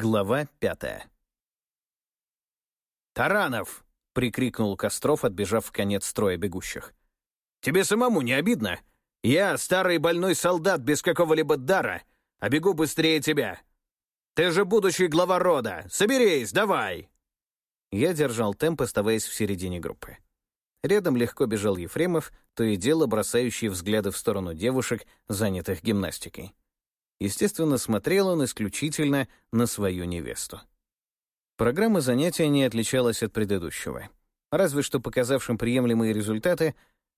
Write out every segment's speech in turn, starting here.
Глава пятая. «Таранов!» — прикрикнул Костров, отбежав в конец строя бегущих. «Тебе самому не обидно? Я старый больной солдат без какого-либо дара, а бегу быстрее тебя. Ты же будущий глава рода. Соберись, давай!» Я держал темп, оставаясь в середине группы. Рядом легко бежал Ефремов, то и дело бросающий взгляды в сторону девушек, занятых гимнастикой. Естественно, смотрел он исключительно на свою невесту. Программа занятия не отличалась от предыдущего. Разве что показавшим приемлемые результаты,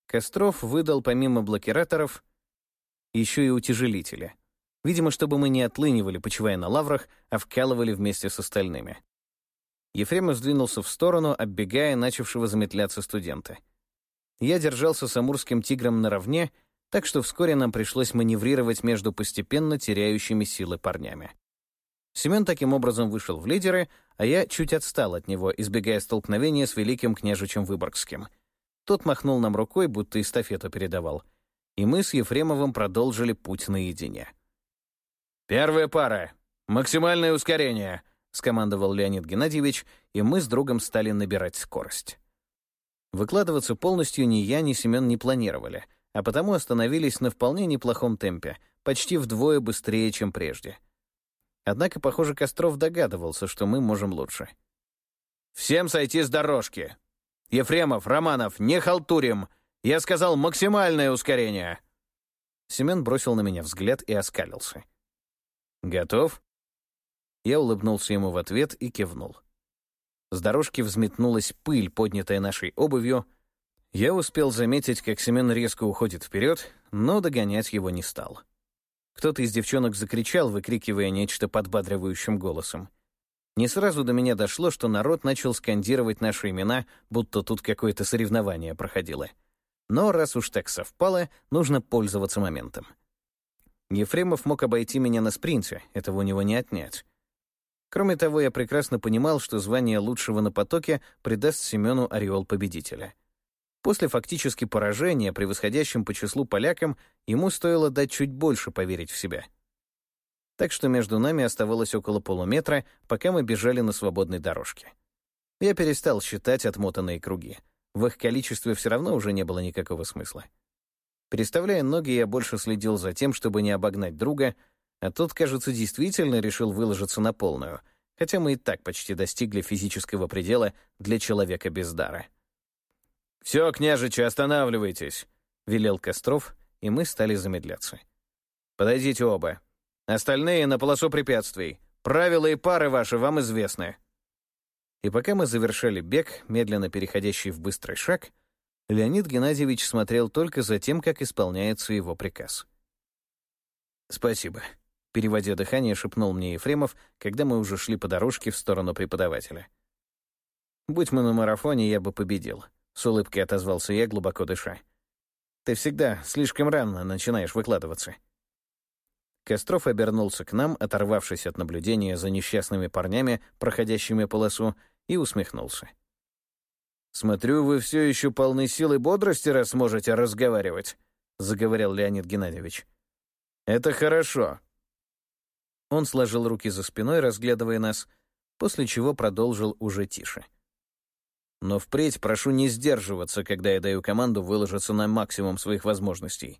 Костров выдал помимо блокираторов еще и утяжелители. Видимо, чтобы мы не отлынивали, почивая на лаврах, а вкалывали вместе с остальными. Ефремов сдвинулся в сторону, оббегая начавшего замедляться студента. Я держался с амурским тигром наравне так что вскоре нам пришлось маневрировать между постепенно теряющими силы парнями. Семен таким образом вышел в лидеры, а я чуть отстал от него, избегая столкновения с великим княжичем Выборгским. Тот махнул нам рукой, будто эстафету передавал. И мы с Ефремовым продолжили путь наедине. «Первая пара. Максимальное ускорение», — скомандовал Леонид Геннадьевич, и мы с другом стали набирать скорость. Выкладываться полностью ни я, ни Семен не планировали — а потому остановились на вполне неплохом темпе, почти вдвое быстрее, чем прежде. Однако, похоже, Костров догадывался, что мы можем лучше. «Всем сойти с дорожки! Ефремов, Романов, не халтурим! Я сказал максимальное ускорение!» Семен бросил на меня взгляд и оскалился. «Готов?» Я улыбнулся ему в ответ и кивнул. С дорожки взметнулась пыль, поднятая нашей обувью, я успел заметить, как Семен резко уходит вперед, но догонять его не стал. Кто-то из девчонок закричал, выкрикивая нечто подбадривающим голосом. Не сразу до меня дошло, что народ начал скандировать наши имена, будто тут какое-то соревнование проходило. Но раз уж так совпало, нужно пользоваться моментом. Ефремов мог обойти меня на спринте, этого у него не отнять. Кроме того, я прекрасно понимал, что звание лучшего на потоке придаст Семену ореол победителя — После фактически поражения, превосходящим по числу полякам, ему стоило дать чуть больше поверить в себя. Так что между нами оставалось около полуметра, пока мы бежали на свободной дорожке. Я перестал считать отмотанные круги. В их количестве все равно уже не было никакого смысла. Переставляя ноги, я больше следил за тем, чтобы не обогнать друга, а тот, кажется, действительно решил выложиться на полную, хотя мы и так почти достигли физического предела для человека без дара. «Все, княжичи, останавливайтесь», — велел Костров, и мы стали замедляться. «Подойдите оба. Остальные на полосу препятствий. Правила и пары ваши вам известны». И пока мы завершали бег, медленно переходящий в быстрый шаг, Леонид Геннадьевич смотрел только за тем, как исполняется его приказ. «Спасибо», — переводя дыхание, шепнул мне Ефремов, когда мы уже шли по дорожке в сторону преподавателя. «Будь мы на марафоне, я бы победил». — с улыбкой отозвался я, глубоко дыша. «Ты всегда слишком рано начинаешь выкладываться». Костров обернулся к нам, оторвавшись от наблюдения за несчастными парнями, проходящими полосу, и усмехнулся. «Смотрю, вы все еще полны сил и бодрости, раз можете разговаривать», — заговорил Леонид Геннадьевич. «Это хорошо». Он сложил руки за спиной, разглядывая нас, после чего продолжил уже тише. — но впредь прошу не сдерживаться, когда я даю команду выложиться на максимум своих возможностей.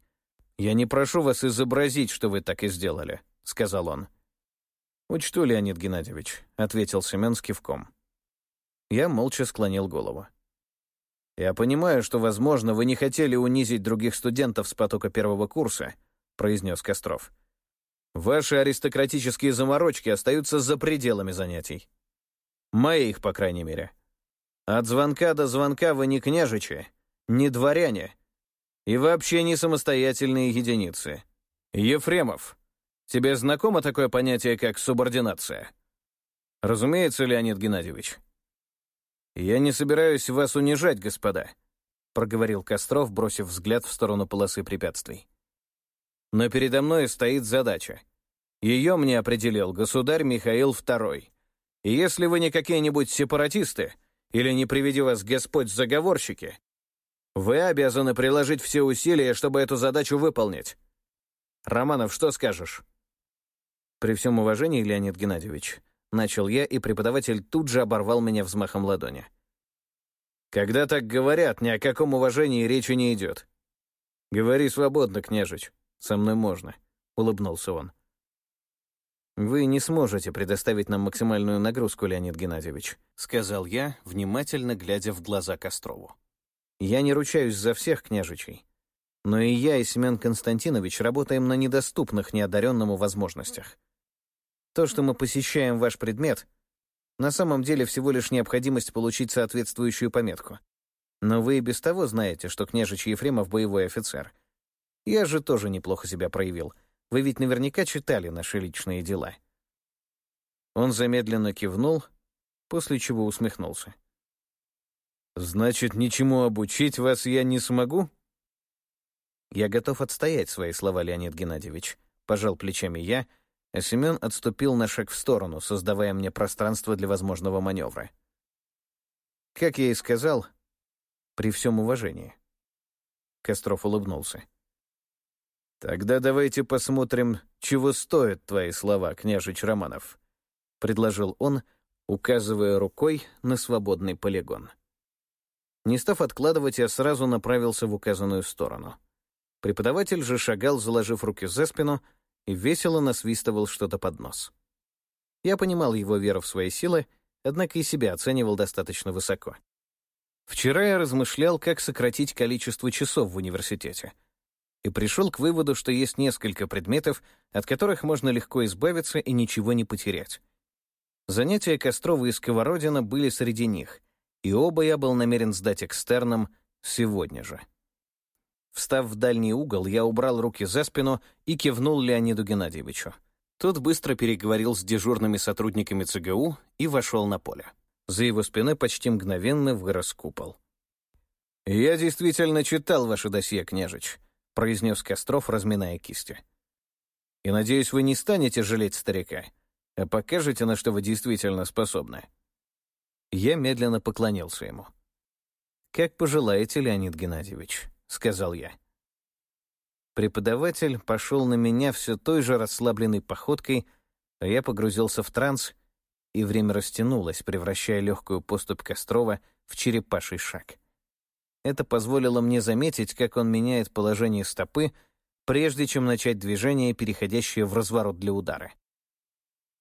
«Я не прошу вас изобразить, что вы так и сделали», — сказал он. «Учту, Леонид Геннадьевич», — ответил Семен с кивком. Я молча склонил голову. «Я понимаю, что, возможно, вы не хотели унизить других студентов с потока первого курса», — произнес Костров. «Ваши аристократические заморочки остаются за пределами занятий. Моих, по крайней мере». От звонка до звонка вы не княжичи, не дворяне и вообще не самостоятельные единицы. Ефремов, тебе знакомо такое понятие, как субординация? Разумеется, Леонид Геннадьевич. Я не собираюсь вас унижать, господа, проговорил Костров, бросив взгляд в сторону полосы препятствий. Но передо мной стоит задача. Ее мне определил государь Михаил II. И если вы не какие-нибудь сепаратисты, или не приведи вас Господь заговорщики, вы обязаны приложить все усилия, чтобы эту задачу выполнить. Романов, что скажешь? При всем уважении, Леонид Геннадьевич, — начал я, и преподаватель тут же оборвал меня взмахом ладони. «Когда так говорят, ни о каком уважении речи не идет. Говори свободно, княжич, со мной можно», — улыбнулся он. «Вы не сможете предоставить нам максимальную нагрузку, Леонид Геннадьевич», — сказал я, внимательно глядя в глаза Кострову. «Я не ручаюсь за всех княжичей, но и я, и Семен Константинович работаем на недоступных неодаренному возможностях. То, что мы посещаем ваш предмет, на самом деле всего лишь необходимость получить соответствующую пометку. Но вы и без того знаете, что княжич Ефремов — боевой офицер. Я же тоже неплохо себя проявил — вы ведь наверняка читали наши личные дела». Он замедленно кивнул, после чего усмехнулся. «Значит, ничему обучить вас я не смогу?» «Я готов отстоять свои слова, Леонид Геннадьевич», — пожал плечами я, а Семен отступил на шаг в сторону, создавая мне пространство для возможного маневра. Как я и сказал, при всем уважении. Костров улыбнулся. «Тогда давайте посмотрим, чего стоят твои слова, княжич Романов», — предложил он, указывая рукой на свободный полигон. Не став откладывать, я сразу направился в указанную сторону. Преподаватель же шагал, заложив руки за спину, и весело насвистывал что-то под нос. Я понимал его веру в свои силы, однако и себя оценивал достаточно высоко. Вчера я размышлял, как сократить количество часов в университете — и пришел к выводу, что есть несколько предметов, от которых можно легко избавиться и ничего не потерять. Занятия Кострова и Сковородина были среди них, и оба я был намерен сдать экстерном сегодня же. Встав в дальний угол, я убрал руки за спину и кивнул Леониду Геннадьевичу. Тот быстро переговорил с дежурными сотрудниками ЦГУ и вошел на поле. За его спиной почти мгновенно вырос купол. «Я действительно читал ваше досье, княжич», — произнес Костров, разминая кисти. «И надеюсь, вы не станете жалеть старика, а покажете, на что вы действительно способны». Я медленно поклонился ему. «Как пожелаете, Леонид Геннадьевич», — сказал я. Преподаватель пошел на меня все той же расслабленной походкой, а я погрузился в транс, и время растянулось, превращая легкую поступь Кострова в черепаший шаг. Это позволило мне заметить, как он меняет положение стопы, прежде чем начать движение, переходящее в разворот для удара.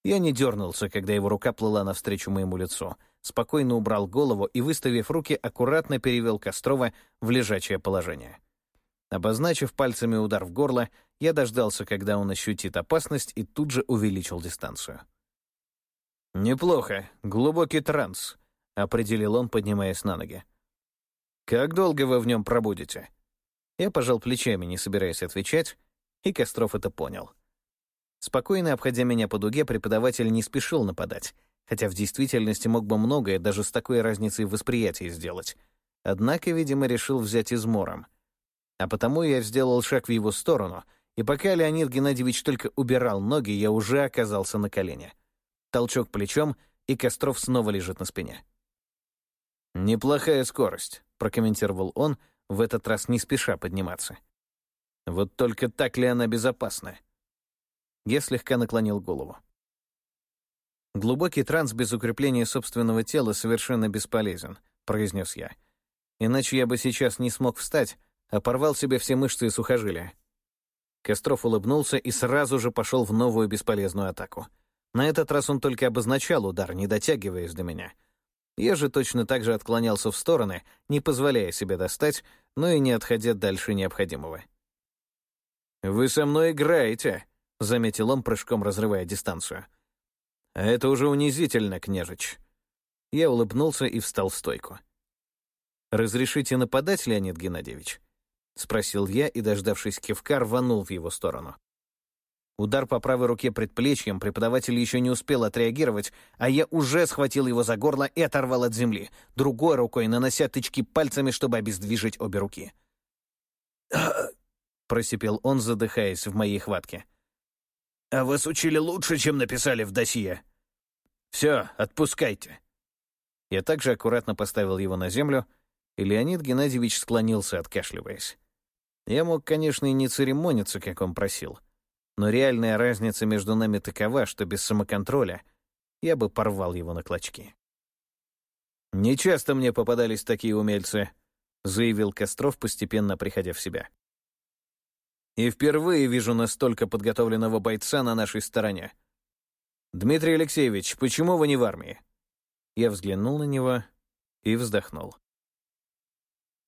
Я не дернулся, когда его рука плыла навстречу моему лицу, спокойно убрал голову и, выставив руки, аккуратно перевел Кострова в лежачее положение. Обозначив пальцами удар в горло, я дождался, когда он ощутит опасность, и тут же увеличил дистанцию. «Неплохо. Глубокий транс», — определил он, поднимаясь на ноги. «Как долго вы в нем пробудете?» Я пожал плечами, не собираясь отвечать, и Костров это понял. Спокойно обходя меня по дуге, преподаватель не спешил нападать, хотя в действительности мог бы многое даже с такой разницей в восприятии сделать. Однако, видимо, решил взять измором. А потому я сделал шаг в его сторону, и пока Леонид Геннадьевич только убирал ноги, я уже оказался на колене. Толчок плечом, и Костров снова лежит на спине. «Неплохая скорость», — прокомментировал он, в этот раз не спеша подниматься. «Вот только так ли она безопасна?» Я слегка наклонил голову. «Глубокий транс без укрепления собственного тела совершенно бесполезен», — произнес я. «Иначе я бы сейчас не смог встать, а порвал себе все мышцы и сухожилия». Костров улыбнулся и сразу же пошел в новую бесполезную атаку. На этот раз он только обозначал удар, не дотягиваясь до меня — я же точно так же отклонялся в стороны, не позволяя себе достать, но и не отходя дальше необходимого. «Вы со мной играете», — заметил он, прыжком разрывая дистанцию. «А это уже унизительно, княжич». Я улыбнулся и встал в стойку. «Разрешите нападать, Леонид Геннадьевич?» — спросил я и, дождавшись кивка, рванул в его сторону. Удар по правой руке предплечьем преподаватель еще не успел отреагировать, а я уже схватил его за горло и оторвал от земли, другой рукой нанося тычки пальцами, чтобы обездвижить обе руки. просипел он, задыхаясь в моей хватке. «А вас учили лучше, чем написали в досье. Все, отпускайте». Я также аккуратно поставил его на землю, и Леонид Геннадьевич склонился, откашливаясь. Я мог, конечно, и не церемониться, как он просил — но реальная разница между нами такова, что без самоконтроля я бы порвал его на клочки. «Нечасто мне попадались такие умельцы», — заявил Костров, постепенно приходя в себя. «И впервые вижу настолько подготовленного бойца на нашей стороне. Дмитрий Алексеевич, почему вы не в армии?» Я взглянул на него и вздохнул.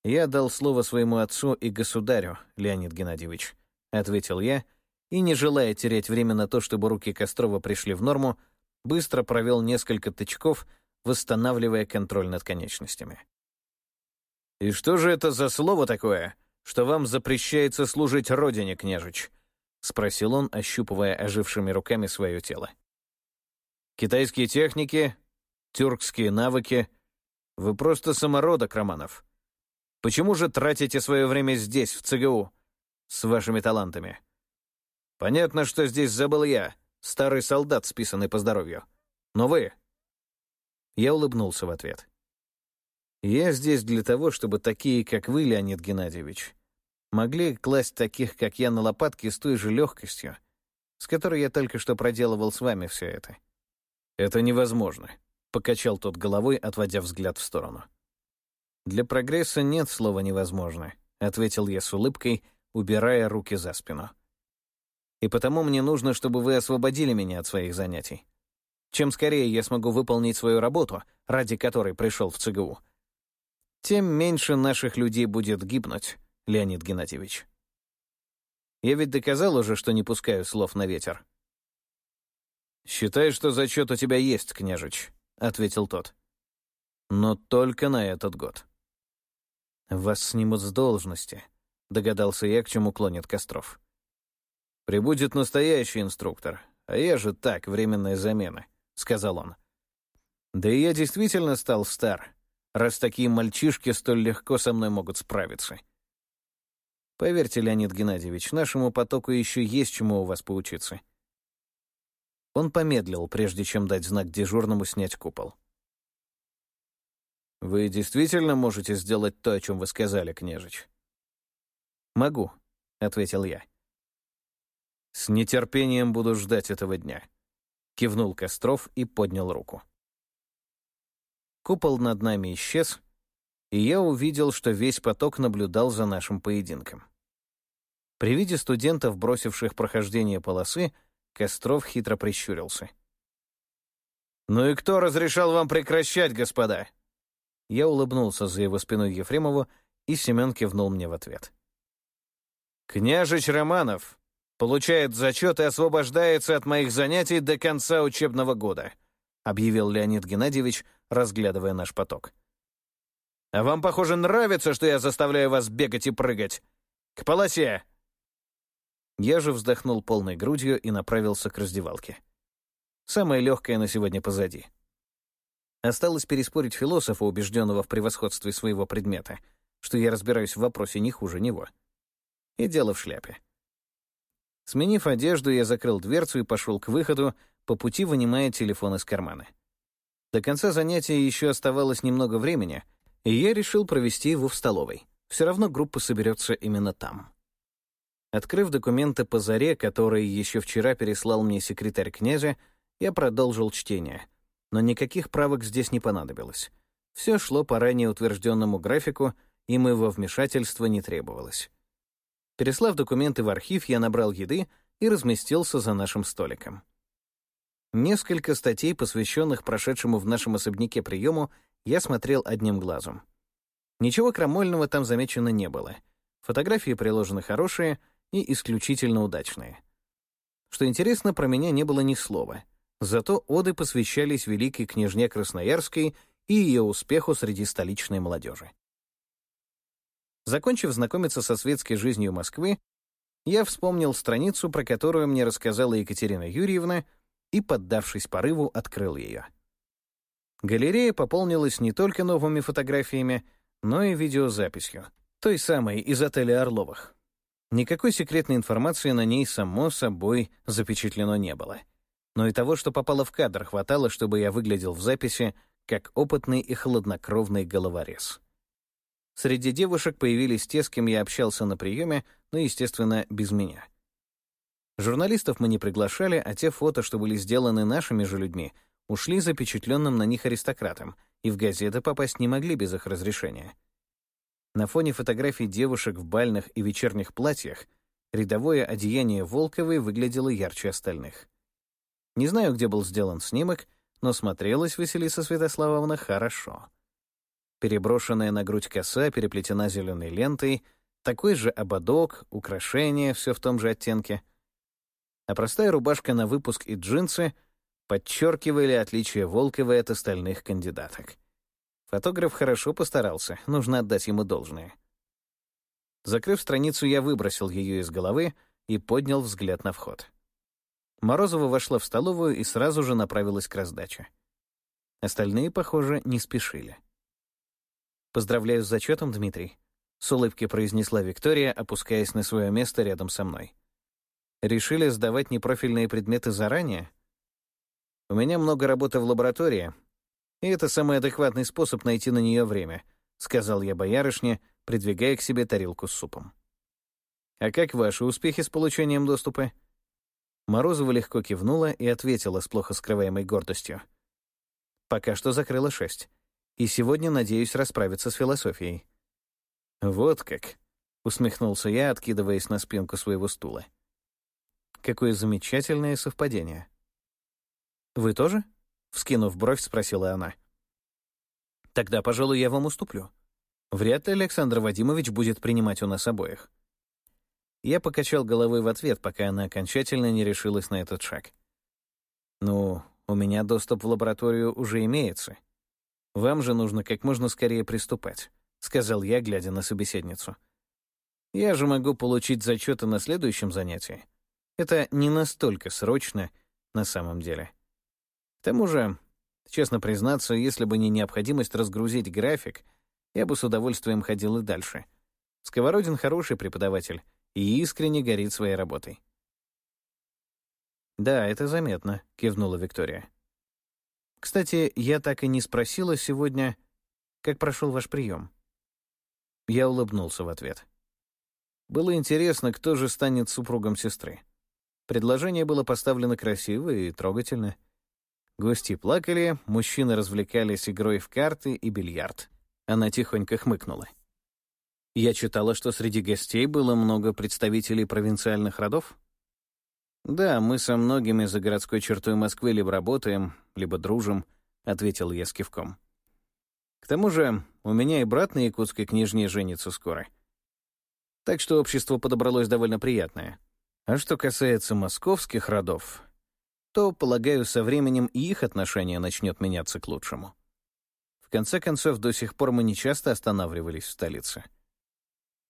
«Я дал слово своему отцу и государю, Леонид Геннадьевич», — ответил я, и, не желая терять время на то, чтобы руки Кострова пришли в норму, быстро провел несколько тычков, восстанавливая контроль над конечностями. «И что же это за слово такое, что вам запрещается служить родине, княжич?» — спросил он, ощупывая ожившими руками свое тело. «Китайские техники, тюркские навыки. Вы просто самородок, Романов. Почему же тратите свое время здесь, в ЦГУ, с вашими талантами? Понятно, что здесь забыл я, старый солдат, списанный по здоровью. Но вы...» Я улыбнулся в ответ. «Я здесь для того, чтобы такие, как вы, Леонид Геннадьевич, могли класть таких, как я, на лопатки с той же легкостью, с которой я только что проделывал с вами все это. Это невозможно. Покачал тот головой, отводя взгляд в сторону. «Для прогресса нет слова «невозможно», — ответил я с улыбкой, убирая руки за спину. «И потому мне нужно, чтобы вы освободили меня от своих занятий. Чем скорее я смогу выполнить свою работу, ради которой пришел в ЦГУ, тем меньше наших людей будет гибнуть, Леонид Геннадьевич. Я ведь доказал уже, что не пускаю слов на ветер». «Считай, что зачет у тебя есть, княжич», — ответил тот. «Но только на этот год». «Вас снимут с должности», — догадался я, к чему клонит Костров. «Прибудет настоящий инструктор, а я же так, временная замена», — сказал он. «Да и я действительно стал стар, раз такие мальчишки столь легко со мной могут справиться. Поверьте, Леонид Геннадьевич, нашему потоку еще есть чему у вас поучиться». Он помедлил, прежде чем дать знак дежурному снять купол. «Вы действительно можете сделать то, о чем вы сказали, княжич?» «Могу», — ответил я. «С нетерпением буду ждать этого дня», — кивнул Костров и поднял руку. Купол над нами исчез, и я увидел, что весь поток наблюдал за нашим поединком. При виде студентов, бросивших прохождение полосы, Костров хитро прищурился. «Ну и кто разрешал вам прекращать, господа?» Я улыбнулся за его спиной Ефремову, и Семен кивнул мне в ответ. «Княжич Романов получает зачет и освобождается от моих занятий до конца учебного года», объявил Леонид Геннадьевич, разглядывая наш поток. «А вам, похоже, нравится, что я заставляю вас бегать и прыгать. К полосе!» Я же вздохнул полной грудью и направился к раздевалке. Самое легкое на сегодня позади. Осталось переспорить философа, убежденного в превосходстве своего предмета, что я разбираюсь в вопросе не хуже него. И дело в шляпе. Сменив одежду, я закрыл дверцу и пошел к выходу, по пути вынимая телефон из кармана. До конца занятия еще оставалось немного времени, и я решил провести его в столовой. Все равно группа соберется именно там. Открыв документы по заре, которые еще вчера переслал мне секретарь князя, я продолжил чтение. Но никаких правок здесь не понадобилось. Все шло по ранее утвержденному графику, и моего вмешательства не требовалось. Переслав документы в архив, я набрал еды и разместился за нашим столиком. Несколько статей, посвященных прошедшему в нашем особняке приему, я смотрел одним глазом. Ничего крамольного там замечено не было. Фотографии приложены хорошие — и исключительно удачные. Что интересно, про меня не было ни слова. Зато оды посвящались великой княжне Красноярской и ее успеху среди столичной молодежи. Закончив знакомиться со светской жизнью Москвы, я вспомнил страницу, про которую мне рассказала Екатерина Юрьевна, и, поддавшись порыву, открыл ее. Галерея пополнилась не только новыми фотографиями, но и видеозаписью, той самой из отеля Орловых. Никакой секретной информации на ней, само собой, запечатлено не было. Но и того, что попало в кадр, хватало, чтобы я выглядел в записи как опытный и хладнокровный головорез. Среди девушек появились те, с кем я общался на приеме, но, естественно, без меня. Журналистов мы не приглашали, а те фото, что были сделаны нашими же людьми, ушли запечатленным на них аристократом, и в газеты попасть не могли без их разрешения. На фоне фотографий девушек в бальных и вечерних платьях рядовое одеяние Волковой выглядело ярче остальных. Не знаю, где был сделан снимок, но смотрелась Василиса Святославовна хорошо. Переброшенная на грудь коса переплетена зеленой лентой, такой же ободок, украшения, все в том же оттенке. А простая рубашка на выпуск и джинсы подчеркивали отличие Волковой от остальных кандидаток. Фотограф хорошо постарался, нужно отдать ему должное. Закрыв страницу, я выбросил ее из головы и поднял взгляд на вход. Морозова вошла в столовую и сразу же направилась к раздаче. Остальные, похоже, не спешили. «Поздравляю с зачетом, Дмитрий», — с улыбки произнесла Виктория, опускаясь на свое место рядом со мной. «Решили сдавать непрофильные предметы заранее? У меня много работы в лаборатории, и это самый адекватный способ найти на нее время», — сказал я боярышне, придвигая к себе тарелку с супом. «А как ваши успехи с получением доступа?» Морозова легко кивнула и ответила с плохо скрываемой гордостью. «Пока что закрыла шесть. И сегодня надеюсь расправиться с философией». «Вот как», — усмехнулся я, откидываясь на спинку своего стула. «Какое замечательное совпадение». «Вы тоже?» Вскинув бровь, спросила она. «Тогда, пожалуй, я вам уступлю. Вряд ли Александр Вадимович будет принимать у нас обоих». Я покачал головой в ответ, пока она окончательно не решилась на этот шаг. «Ну, у меня доступ в лабораторию уже имеется. Вам же нужно как можно скорее приступать», — сказал я, глядя на собеседницу. «Я же могу получить зачеты на следующем занятии. Это не настолько срочно на самом деле». К тому же, честно признаться, если бы не необходимость разгрузить график, я бы с удовольствием ходил и дальше. Сковородин хороший преподаватель и искренне горит своей работой. «Да, это заметно», — кивнула Виктория. «Кстати, я так и не спросила сегодня, как прошел ваш прием». Я улыбнулся в ответ. Было интересно, кто же станет супругом сестры. Предложение было поставлено красиво и трогательно — Гости плакали, мужчины развлекались игрой в карты и бильярд. Она тихонько хмыкнула. Я читала, что среди гостей было много представителей провинциальных родов. «Да, мы со многими за городской чертой Москвы либо работаем, либо дружим», — ответил я с кивком. «К тому же у меня и брат на якутской княжне женится скоро. Так что общество подобралось довольно приятное. А что касается московских родов, то, полагаю, со временем и их отношение начнет меняться к лучшему. В конце концов, до сих пор мы не часто останавливались в столице.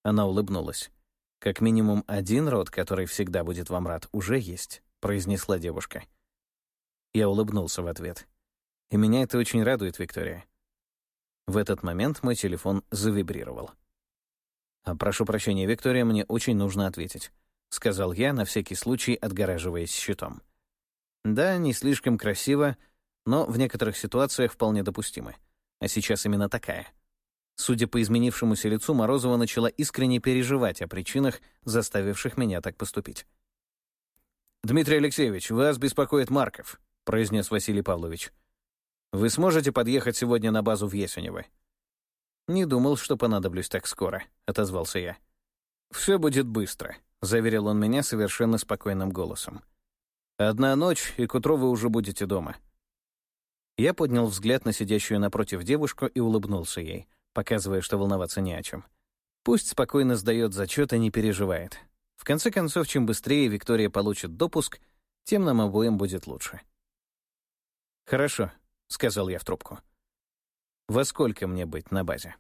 Она улыбнулась. «Как минимум один род, который всегда будет вам рад, уже есть», — произнесла девушка. Я улыбнулся в ответ. «И меня это очень радует, Виктория». В этот момент мой телефон завибрировал. «А «Прошу прощения, Виктория, мне очень нужно ответить», — сказал я, на всякий случай отгораживаясь щитом. Да, не слишком красиво, но в некоторых ситуациях вполне допустимы. А сейчас именно такая. Судя по изменившемуся лицу, Морозова начала искренне переживать о причинах, заставивших меня так поступить. «Дмитрий Алексеевич, вас беспокоит Марков», — произнес Василий Павлович. «Вы сможете подъехать сегодня на базу в Есенево?» «Не думал, что понадоблюсь так скоро», — отозвался я. «Все будет быстро», — заверил он меня совершенно спокойным голосом. Одна ночь, и к утру вы уже будете дома». Я поднял взгляд на сидящую напротив девушку и улыбнулся ей, показывая, что волноваться не о чем. Пусть спокойно сдает зачет и не переживает. В конце концов, чем быстрее Виктория получит допуск, тем нам обоим будет лучше. «Хорошо», — сказал я в трубку. «Во сколько мне быть на базе?»